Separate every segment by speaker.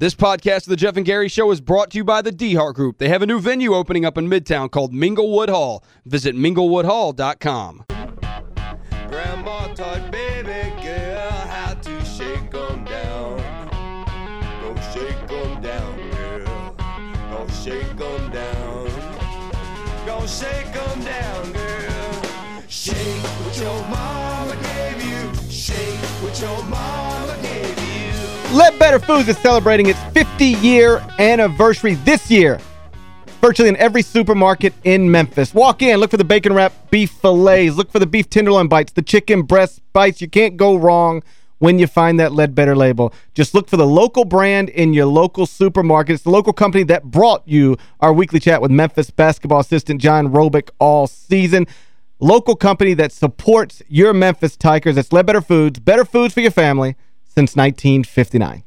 Speaker 1: This podcast of the Geoff and Gary Show is brought to you by the DeHart Group. They have a new venue opening up in Midtown called Minglewood Hall. Visit minglewoodhall.com.
Speaker 2: Grandma taught baby girl how to shake 'em down. Shake 'em down, girl. Shake 'em down. Shake 'em down, girl. Shake what your mama gave you. Shake what your mama gave you.
Speaker 3: Ledbetter Foods is celebrating its 50-year anniversary this year. Virtually in every supermarket in Memphis. Walk in, look for the bacon wrap beef fillets, look for the beef tenderloin bites, the chicken breast bites. You can't go wrong when you find that Ledbetter label. Just look for the local brand in your local supermarket. It's the local company that brought you our weekly chat with Memphis basketball assistant John Robic all season. Local company that supports your Memphis Tigers. It's Ledbetter Foods. Better foods for your family since 1959.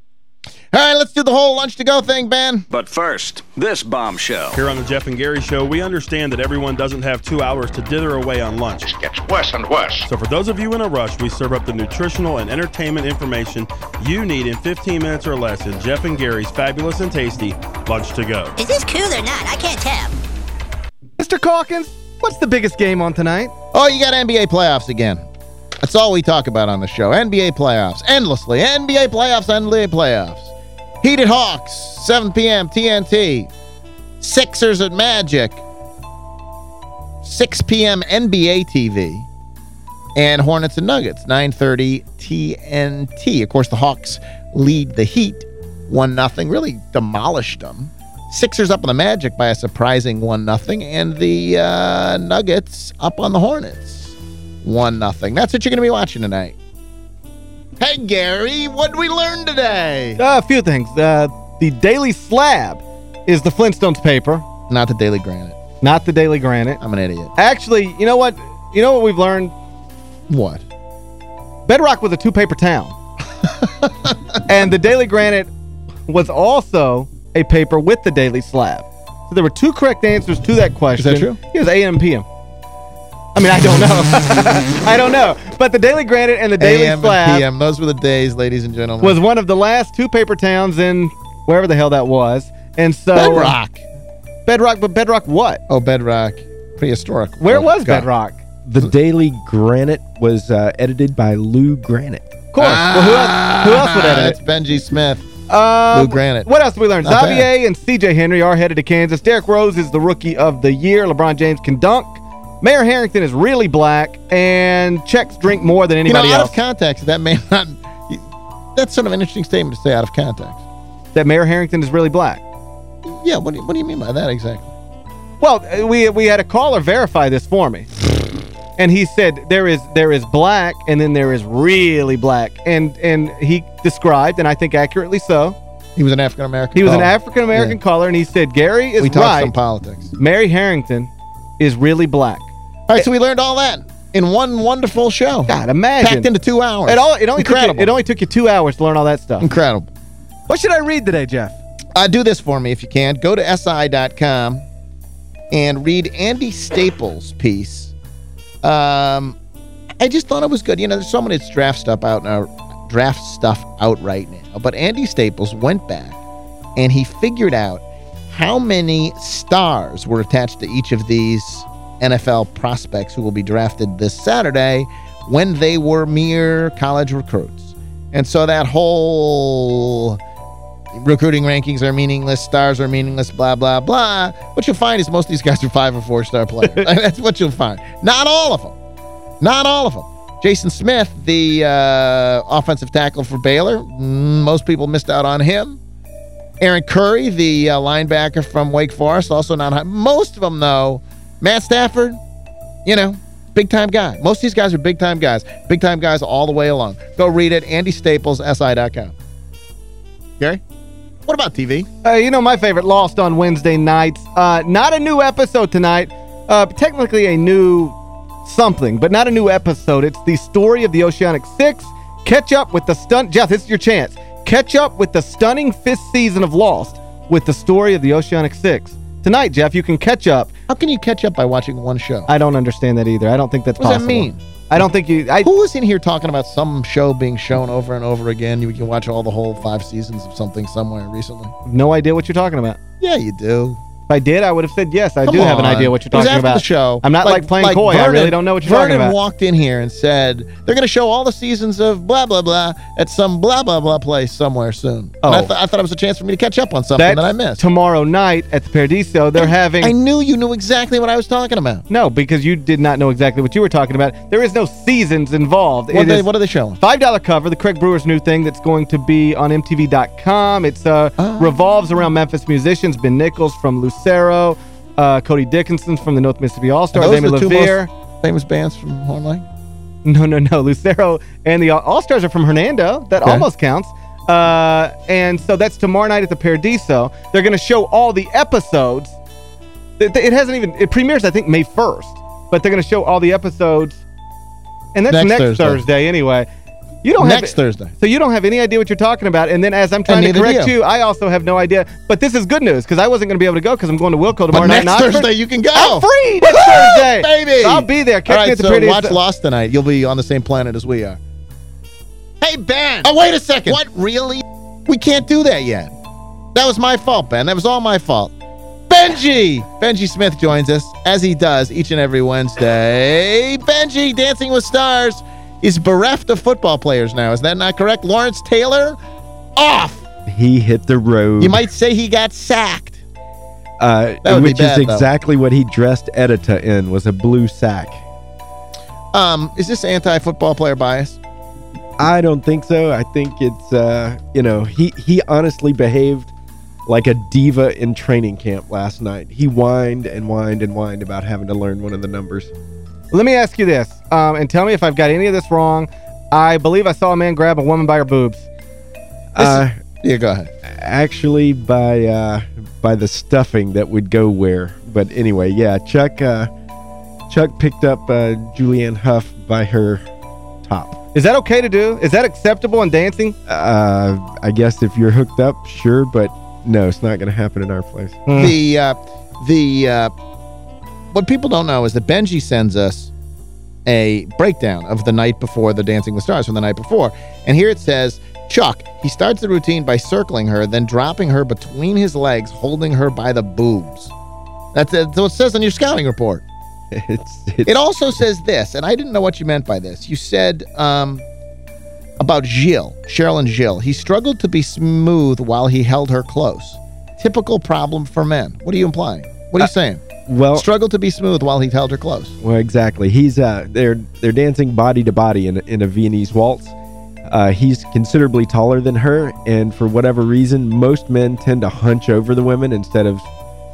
Speaker 4: All right, let's do the whole lunch to go thing, Ben.
Speaker 5: But first, this bombshell.
Speaker 6: Here on the Geoff and Gary Show, we understand that everyone doesn't have two hours to dither away on lunch.
Speaker 7: It gets worse and worse.
Speaker 6: So for those of you in a rush, we serve up the nutritional and entertainment information you need in 15 minutes or less in Geoff and Gary's fabulous and tasty Lunch to Go.
Speaker 8: Is this cool or not? I can't tell.
Speaker 3: Mr. Calkins, what's the biggest game on tonight?
Speaker 4: Oh, you got NBA playoffs again. That's all we talk about on the show. NBA playoffs, endlessly. NBA playoffs, NBA playoffs. Heated Hawks, 7 p.m. TNT. Sixers at Magic. 6 p.m. NBA TV. And Hornets and Nuggets, 9.30 TNT. Of course, the Hawks lead the Heat 1-0. Really demolished them. Sixers up on the Magic by a surprising 1-0. And the uh, Nuggets up on the Hornets. 1-0. That's what you're going to be watching tonight. Hey, Gary, what did we learn today?
Speaker 3: Uh, a few things. Uh, the Daily Slab is the Flintstones paper,
Speaker 4: Not the Daily Granite.
Speaker 3: not the Daily Granite.
Speaker 4: I'm an idiot.
Speaker 3: Actually, you know what? You know what we've learned?
Speaker 4: What?
Speaker 3: Bedrock was a two-paper town. and the Daily Granite was also a paper with the Daily Slab. So there were two correct answers to that question.
Speaker 4: Is that true?
Speaker 3: It was AM and PM. I mean, I don't know. I don't know. But the Daily Granite and the Daily
Speaker 4: AM
Speaker 3: Slab
Speaker 4: and PM. Those were the days, ladies and gentlemen.
Speaker 3: was one of the last two paper towns in wherever the hell that was. And so
Speaker 4: Bedrock.
Speaker 3: Bedrock, but Bedrock what?
Speaker 4: Oh, Bedrock. Prehistoric.
Speaker 3: Where
Speaker 4: Oh,
Speaker 3: was
Speaker 4: God.
Speaker 3: Bedrock?
Speaker 9: The Daily Granite was uh, edited by Lou Granite.
Speaker 3: Of course. well, who else, who else would edit
Speaker 4: That's Benji Smith.
Speaker 3: it? Uh,
Speaker 4: Lou Granite.
Speaker 3: What else did we learn?
Speaker 4: Not
Speaker 3: Xavier
Speaker 4: bad.
Speaker 3: and C.J. Henry are headed to Kansas. Derrick Rose is the rookie of the year. LeBron James can dunk. Mayor Herenton is really black. And Czechs drink more than
Speaker 4: You know,
Speaker 3: anybody
Speaker 4: out
Speaker 3: else.
Speaker 4: of context, that may not... That's sort of an interesting statement to say out of context.
Speaker 3: that Mayor Herenton is really black.
Speaker 4: Yeah, what do you, what do you mean by that exactly?
Speaker 3: Well, uh, we we had a caller verify this for me. And he said there is there is black and then there is really black. And and he described, and I think accurately so,
Speaker 4: He was an African-American
Speaker 3: he was an. African-American
Speaker 4: Yeah.
Speaker 3: caller, and he said Gary is
Speaker 4: We talked
Speaker 3: right.
Speaker 4: some politics.
Speaker 3: Mary Herenton is really black.
Speaker 4: All right, so we learned all that in one wonderful show.
Speaker 3: God, imagine.
Speaker 4: Packed into two hours.
Speaker 3: It, all, it, only took you, it only took you two hours to learn all that stuff.
Speaker 4: Incredible.
Speaker 3: What should I read today, Geoff?
Speaker 4: Uh, do this for me if you can. Go to SI.com and read Andy Staples' piece. Um, I just thought it was good. You know, there's so many draft stuff out now, draft stuff out right now. But Andy Staples went back and he figured out how many stars were attached to each of these NFL prospects who will be drafted this Saturday when they were mere college recruits. And so that whole recruiting rankings are meaningless, stars are meaningless, blah, blah, blah. What you'll find is most of these guys are five or four star players. That's what you'll find. Not all of them. Not all of them. Jason Smith, the uh, offensive tackle for Baylor, mm, most people missed out on him. Aaron Curry, the uh, linebacker from Wake Forest, also not high. Most of them, though, Matt Stafford, you know, big-time guy. Most of these guys are big-time guys. Big-time guys all the way along. Go read it, Andy Staples, SI.com. Gary? What about TV?
Speaker 3: Uh, you know my favorite, Lost on Wednesday nights. Uh, not a new episode tonight. Uh, technically a new something, but not a new episode. It's the story of the Oceanic Six. Catch up with the stunt... Geoff, this is your chance. Catch up with the stunning fifth season of Lost with the story of the Oceanic Six. Tonight, Geoff, you can catch up.
Speaker 4: How can you catch up by watching one show?
Speaker 3: I don't understand that either. I don't think that's possible.
Speaker 4: what does that mean?
Speaker 3: I don't think you... I,
Speaker 4: Who was in here talking about some show being shown over and over again? You can watch all the whole five seasons of something somewhere recently.
Speaker 3: no idea what you're talking about.
Speaker 4: Yeah, you do.
Speaker 3: If I did, I would have said yes. I
Speaker 4: Come
Speaker 3: do have an
Speaker 4: on.
Speaker 3: idea what you're
Speaker 4: It was
Speaker 3: talking
Speaker 4: after
Speaker 3: about.
Speaker 4: the show.
Speaker 3: I'm not like, playing coy. I really don't know what you're
Speaker 4: Vernon
Speaker 3: talking about.
Speaker 4: walked in here and said, they're going to show all the seasons of blah, blah, blah at some blah, blah, blah place somewhere soon. And I,
Speaker 3: Oh.
Speaker 4: th- I thought it was a chance for me to catch up on something that I missed.
Speaker 3: tomorrow night at the Paradiso. They're having...
Speaker 4: I knew you knew exactly what I was talking about.
Speaker 3: no, because you did not know exactly what you were talking about. There is no seasons involved.
Speaker 4: What,
Speaker 3: It
Speaker 4: they,
Speaker 3: is
Speaker 4: what are they showing?
Speaker 3: $5 cover, the Craig Brewer's new thing that's going to be on MTV.com. It's uh,
Speaker 4: Oh.
Speaker 3: revolves around Memphis musicians, Ben Nichols from Lucero, uh, Cody Dickinson from the North Mississippi All-Stars,
Speaker 4: Are those
Speaker 3: Amy
Speaker 4: the two most famous bands from Horn Lake?
Speaker 3: No, no, no. Lucero and the All-Stars are from Hernando. That
Speaker 4: Okay.
Speaker 3: almost counts. Uh, and so that's tomorrow night at the Paradiso. They're going to show all the episodes. It, it hasn't even... It premieres, I think, May 1st. But they're going to show all the episodes. And that's
Speaker 4: Next
Speaker 3: next,
Speaker 4: Thursday.
Speaker 3: Thursday. anyway. You don't
Speaker 4: Next
Speaker 3: have,
Speaker 4: Thursday.
Speaker 3: So you don't have any idea what you're talking about. And then as I'm trying to correct
Speaker 4: you.
Speaker 3: you, I also have no idea. But this is good news because I wasn't going to be able to go because I'm going to Wilco tomorrow
Speaker 4: But
Speaker 3: night.
Speaker 4: next
Speaker 3: in Oxford.
Speaker 4: Thursday you can go.
Speaker 3: I'm free next
Speaker 4: Woohoo,
Speaker 3: Thursday.
Speaker 4: baby.
Speaker 3: So I'll be there. Catch
Speaker 4: All
Speaker 3: me at the
Speaker 4: so
Speaker 3: Paradiso.
Speaker 4: watch Lost tonight. You'll be on the same planet as we are. Hey, Ben. Oh, wait a second. What, really? We can't do that yet. That was my fault, Ben. That was all my fault. Benji! Benji Smith joins us, as he does each and every Wednesday. Benji, Dancing with Stars, is bereft of football players now. Is that not correct? Lawrence Taylor, off.
Speaker 9: He hit the road.
Speaker 4: You might say he got sacked.
Speaker 9: uh,
Speaker 4: That would be
Speaker 9: which
Speaker 4: bad,
Speaker 9: is
Speaker 4: though.
Speaker 9: exactly what he dressed Edyta in, was a blue sack.
Speaker 4: Um, is this anti-football player bias?
Speaker 9: I don't think so. I think it's, uh, you know, he, he honestly behaved like a diva in training camp last night. He whined and whined and whined about having to learn one of the numbers.
Speaker 3: Let me ask you this, um, and tell me if I've got any of this wrong. I believe I saw a man grab a woman by her boobs.
Speaker 9: Uh,
Speaker 4: Yeah, go ahead.
Speaker 9: actually, by uh, by the stuffing that would go where. But anyway, yeah, Chuck uh, Chuck picked up uh, Julianne Hough by her top.
Speaker 3: Is that okay to do? Is that acceptable in dancing?
Speaker 9: Uh, I guess if you're hooked up, sure, but no, it's not going to happen in our place.
Speaker 4: the uh, the uh, what people don't know is that Benji sends us a breakdown of the night before the Dancing with Stars from the night before, and here it says Chuck. He starts the routine by circling her, then dropping her between his legs, holding her by the boobs. That's, that's what it says on your scouting report.
Speaker 9: It's, it's
Speaker 4: It also says this, and I didn't know what you meant by this. You said um, about Gilles, Cheryl and Gilles. He struggled to be smooth while he held her close. Typical problem for men. What are you implying? What are you saying?
Speaker 9: Well,
Speaker 4: Struggled to be smooth while he held her close.
Speaker 9: well, exactly. He's uh, they're they're dancing body to body in a- in a Viennese waltz. Uh, he's considerably taller than her, and for whatever reason, most men tend to hunch over the women instead of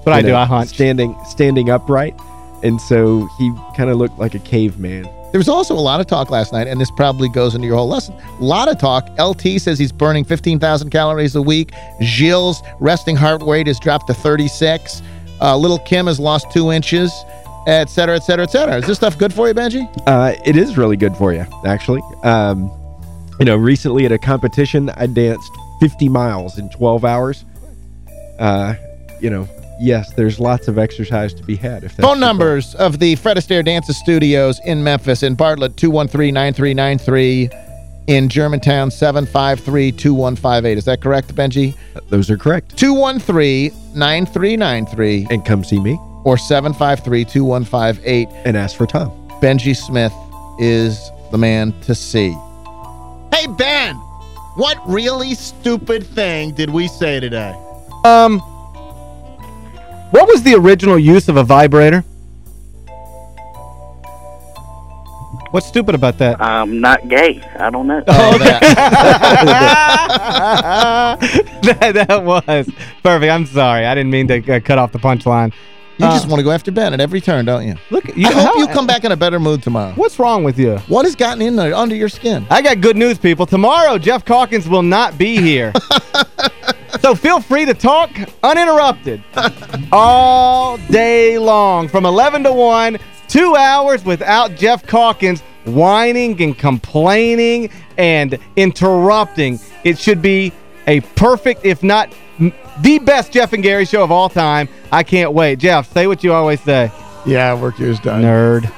Speaker 3: What I
Speaker 9: you
Speaker 3: do, I hunch.
Speaker 9: standing standing upright, and so he kind of looked like a caveman.
Speaker 4: There was also a lot of talk last night, and this probably goes into your whole lesson. A lot of talk. LT says he's burning 15,000 calories a week. Gilles' resting heart rate has dropped to 36. Uh, Little Kim has lost two inches, et cetera, et cetera, et cetera. Is this stuff good for you, Benji?
Speaker 9: Uh, it is really good for you, actually. Um, you know, recently at a competition, I danced 50 miles in 12 hours. Uh, you know, yes, there's lots of exercise to be had. If
Speaker 4: Phone numbers of the Fred Astaire Dances Studios in Memphis, in Bartlett, 213-9393. In Germantown, 753-2158. Is that correct, Benji?
Speaker 9: Those are correct.
Speaker 4: 213-9393
Speaker 9: And come see me
Speaker 4: or 753-2158.
Speaker 9: and ask for Tom.
Speaker 4: Benji Smith is the man to see. Hey, Ben! What really stupid thing did we say today?
Speaker 3: Um, what was the original use of a vibrator? What's stupid about that?
Speaker 7: I'm not gay. I don't know.
Speaker 4: Oh, that.
Speaker 3: that, that was perfect. I'm sorry. I didn't mean to uh, cut off the punchline.
Speaker 4: You
Speaker 3: Uh,
Speaker 4: just want to go after Ben at every turn, don't you?
Speaker 3: Look, you
Speaker 4: I hope you come back in a better mood tomorrow.
Speaker 3: What's wrong with you?
Speaker 4: What has gotten in there under your skin?
Speaker 3: I got good news, people. Tomorrow, Geoff Calkins will not be here. so feel free to talk uninterrupted all day long from 11 to 1, two hours without Geoff Calkins whining and complaining and interrupting. It should be a perfect, if not the best Geoff and Gary show of all time. I can't wait. Geoff, say what you always say.
Speaker 4: Yeah, work yours done.
Speaker 3: Nerd.